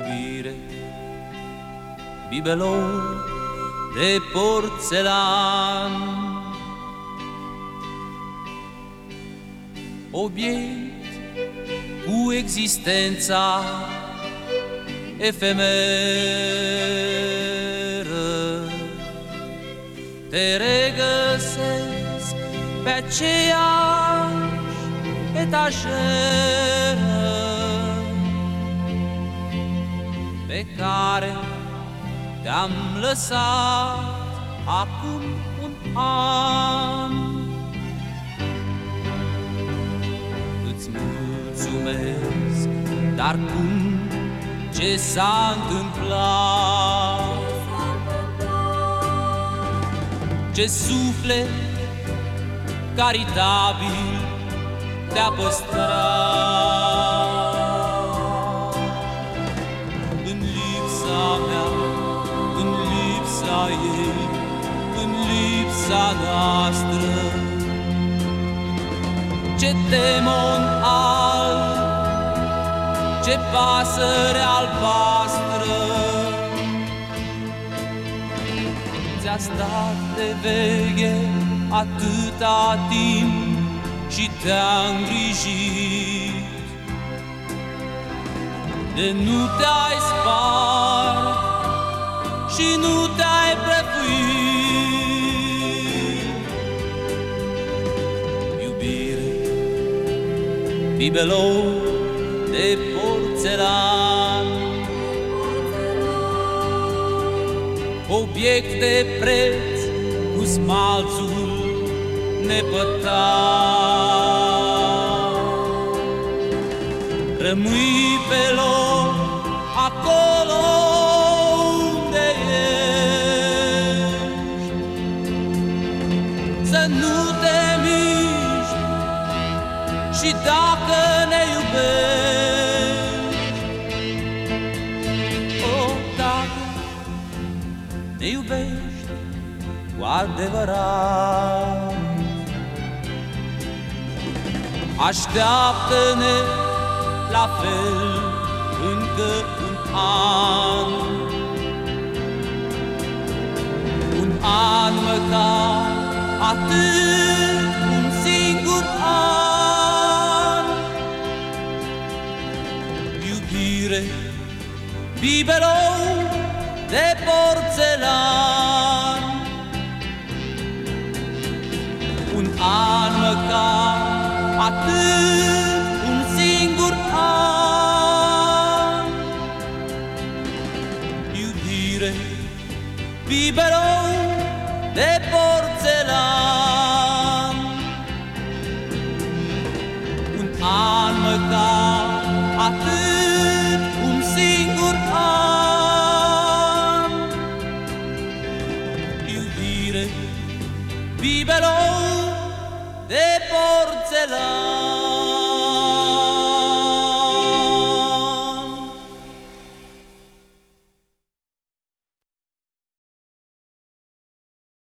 iubire Bibelou de porțelan. Obiect cu existența efemeră Te regăsesc pe aceeași etajeră Pe care te-am lăsat acum un an. Îți mulțumesc, dar cum, ce s-a întâmplat? Ce suflet caritabil te-a păstrat ei, în lipsa noastră. Ce demon alb, ce pasăre albastră. Ți-a stat de veche atâta timp și te-a îngrijit. De nu te-ai spart și nu te-ai bibelou de porțelan. Obiect de preț cu smalțul nepătat. Rămâi pe loc acolo unde ești. Să nu te miști și dacă ne iubești Oh, dacă ne iubești cu adevărat. Așteaptă-ne la fel încă un an. Un an măcar, atât Iubire, bibelou de porțelan. Un an măcar, atât un singur an. Iubire, bibelou de porțelan bibelao de porcelana